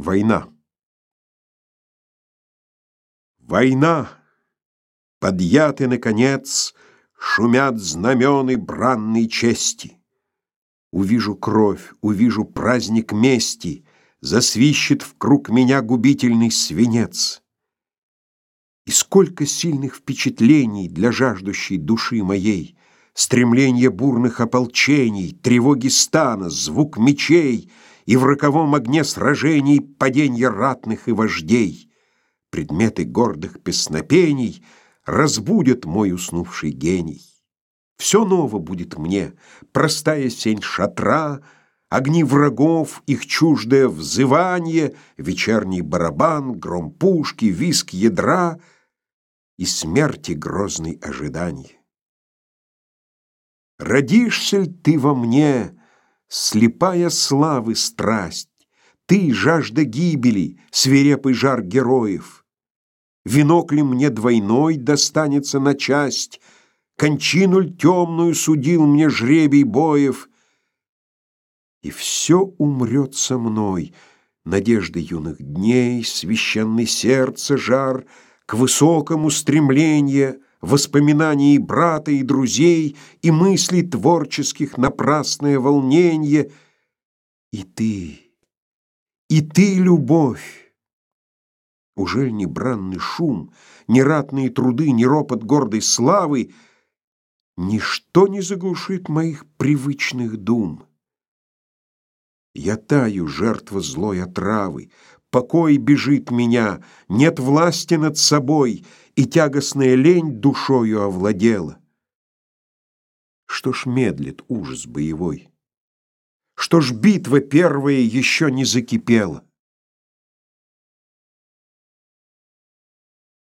Война. Война! Подъяты, наконец, Шумят знамены бранной чести. Увижу кровь, увижу праздник мести, Засвищет в круг меня губительный свинец. И сколько сильных впечатлений Для жаждущей души моей, Стремление бурных ополчений, Тревоги стана, звук мечей — и в роковом огне сражений паденье ратных и вождей. Предметы гордых песнопений разбудят мой уснувший гений. Все ново будет мне, простая сень шатра, Огни врагов, их чуждое взывание, Вечерний барабан, гром пушки, виск ядра И смерти грозный ожидание. Родишься ли ты во мне, Слепая славы страсть, Ты, жажда гибели, свирепый жар героев. Венок ли мне двойной достанется на часть, Кончину ль темную судил мне жребий боев, И все умрет со мной, Надежды юных дней, Священный сердце жар, К высокому стремлению — воспоминаний брата и друзей, и мыслей творческих напрасное волнение. И ты, и ты, любовь! Ужель не бранный шум, ни ратные труды, ни ропот гордой славы, Ничто не заглушит моих привычных дум. Я таю, жертва злой отравы, покой бежит меня, нет власти над собой, и тягостная лень душою овладела. Что ж медлит ужас боевой? Что ж битва первая еще не закипела?